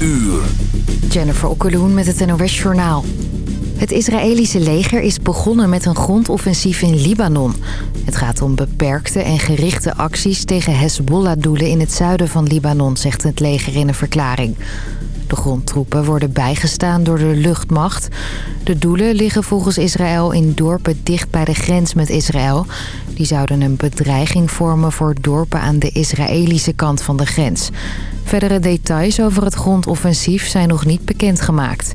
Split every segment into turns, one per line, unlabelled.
uur.
Jennifer Okkeloen met het NOS Journaal. Het Israëlische leger is begonnen met een grondoffensief in Libanon. Het gaat om beperkte en gerichte acties tegen Hezbollah-doelen in het zuiden van Libanon, zegt het leger in een verklaring. De grondtroepen worden bijgestaan door de luchtmacht. De doelen liggen volgens Israël in dorpen dicht bij de grens met Israël. Die zouden een bedreiging vormen voor dorpen aan de Israëlische kant van de grens. Verdere details over het grondoffensief zijn nog niet bekendgemaakt.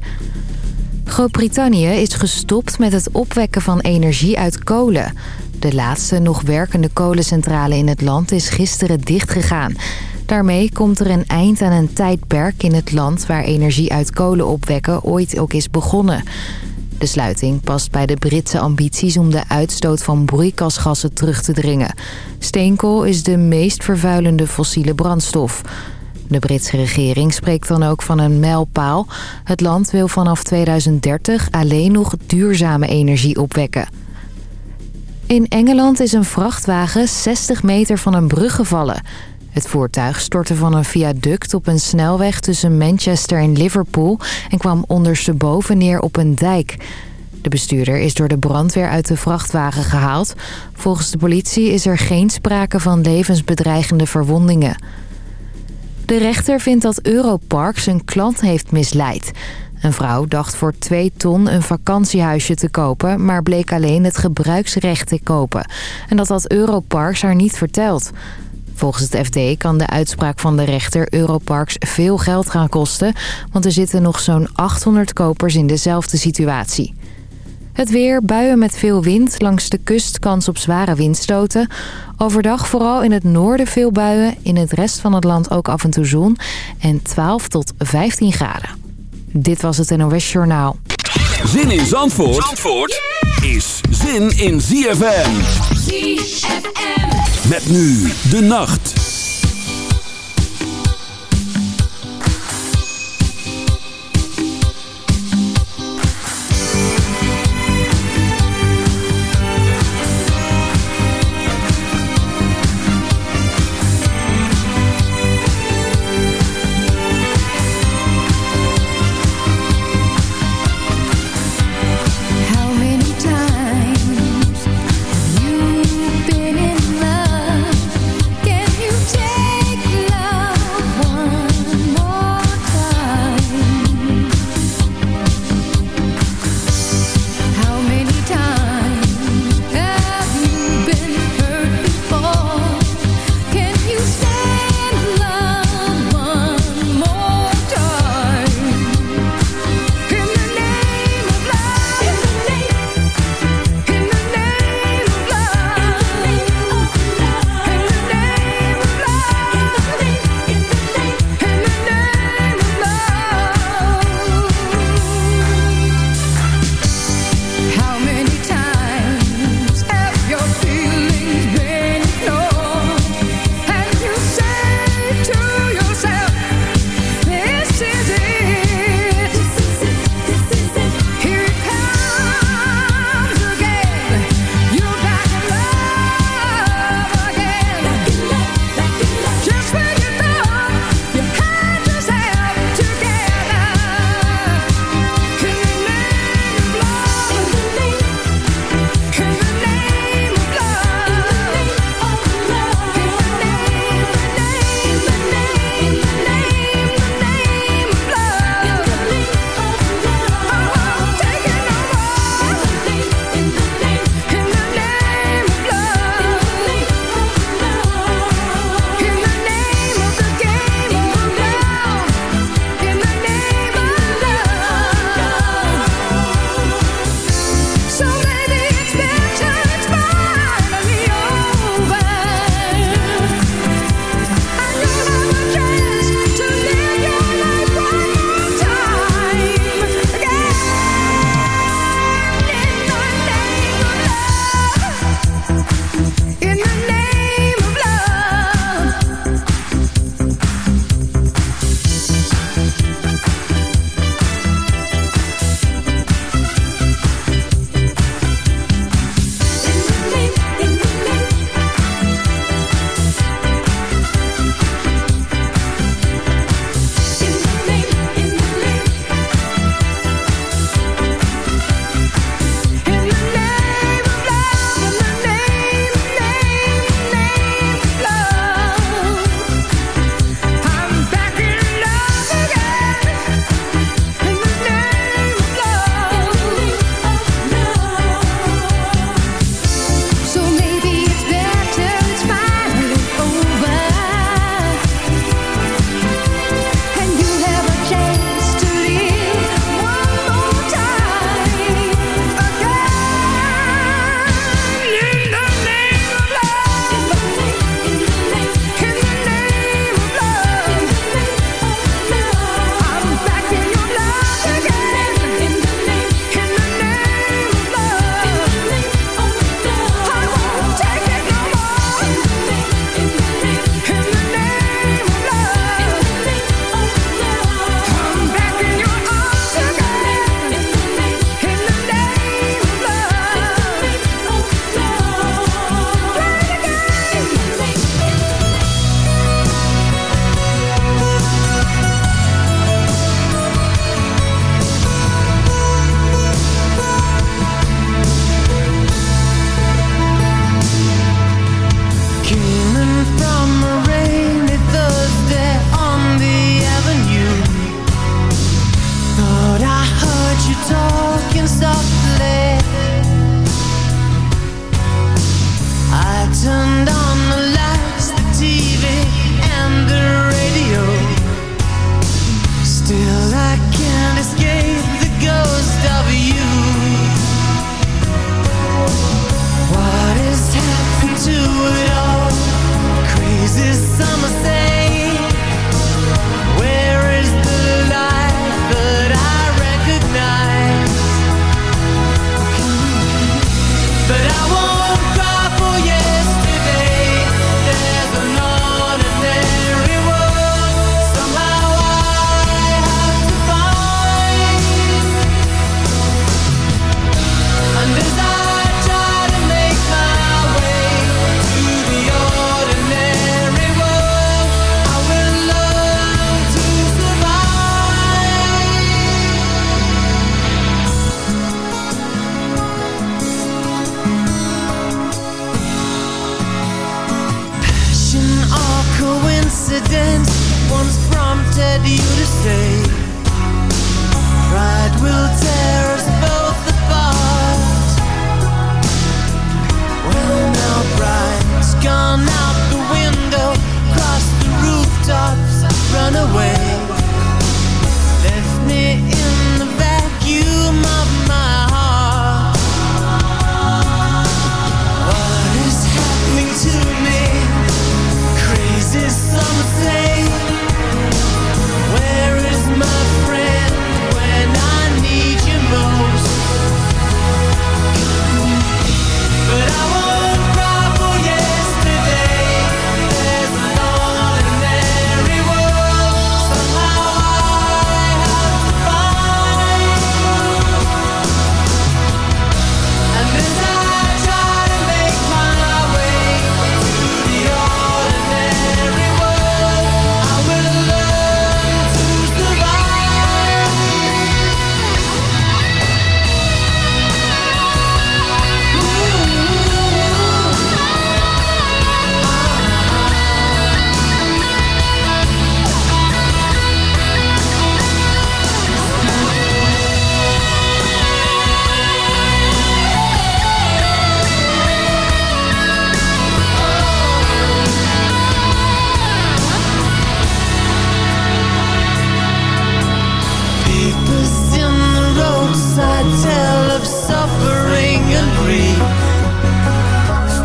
Groot-Brittannië is gestopt met het opwekken van energie uit kolen. De laatste nog werkende kolencentrale in het land is gisteren dichtgegaan. Daarmee komt er een eind aan een tijdperk in het land... waar energie uit kolen opwekken ooit ook is begonnen. De sluiting past bij de Britse ambities om de uitstoot van broeikasgassen terug te dringen. Steenkool is de meest vervuilende fossiele brandstof... De Britse regering spreekt dan ook van een mijlpaal. Het land wil vanaf 2030 alleen nog duurzame energie opwekken. In Engeland is een vrachtwagen 60 meter van een brug gevallen. Het voertuig stortte van een viaduct op een snelweg tussen Manchester en Liverpool... en kwam ondersteboven neer op een dijk. De bestuurder is door de brandweer uit de vrachtwagen gehaald. Volgens de politie is er geen sprake van levensbedreigende verwondingen. De rechter vindt dat Europark zijn klant heeft misleid. Een vrouw dacht voor 2 ton een vakantiehuisje te kopen... maar bleek alleen het gebruiksrecht te kopen. En dat had Europarks haar niet verteld. Volgens het FD kan de uitspraak van de rechter Europarks veel geld gaan kosten... want er zitten nog zo'n 800 kopers in dezelfde situatie. Het weer, buien met veel wind, langs de kust kans op zware windstoten. Overdag vooral in het noorden veel buien, in het rest van het land ook af en toe zon. En 12 tot 15 graden. Dit was het NOS Journaal.
Zin in Zandvoort, Zandvoort is zin in ZFM. ZFM. Met nu de nacht.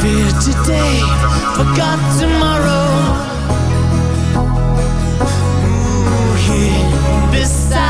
Fear today, forgot tomorrow. Ooh, here beside.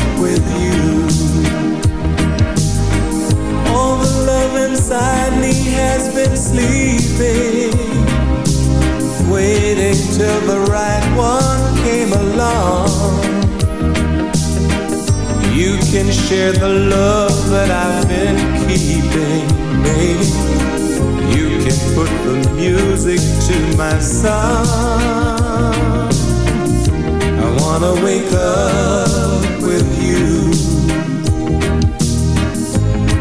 inside me has been sleeping Waiting till the right one came along You can share the love that I've been keeping, baby You can put the music to my song. I wanna wake up with you.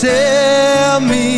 tear me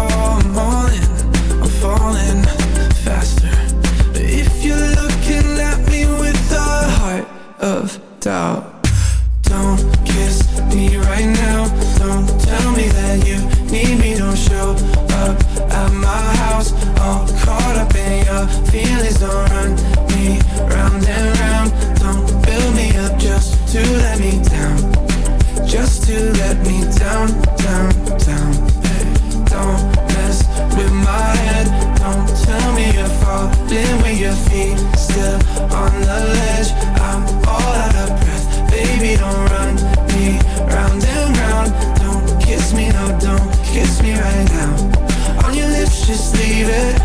your feet still on the ledge. I'm all out of breath, baby don't run me round and round. Don't kiss me, no don't kiss me right now. On your lips just leave it.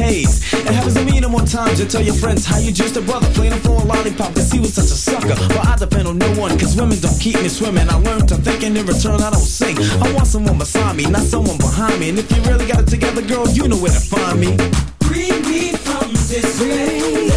haze. It
happens to me no more times. You tell your friends how you just a brother, playing for a lollipop, cause he was such a sucker. But I depend on no one, cause women don't keep me swimming. I learned to think, and in return, I don't sink. I want someone beside me, not someone behind me. And if you really got it together, girl, you know where to find me.
Free me from
this place.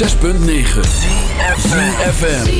106.9
FM.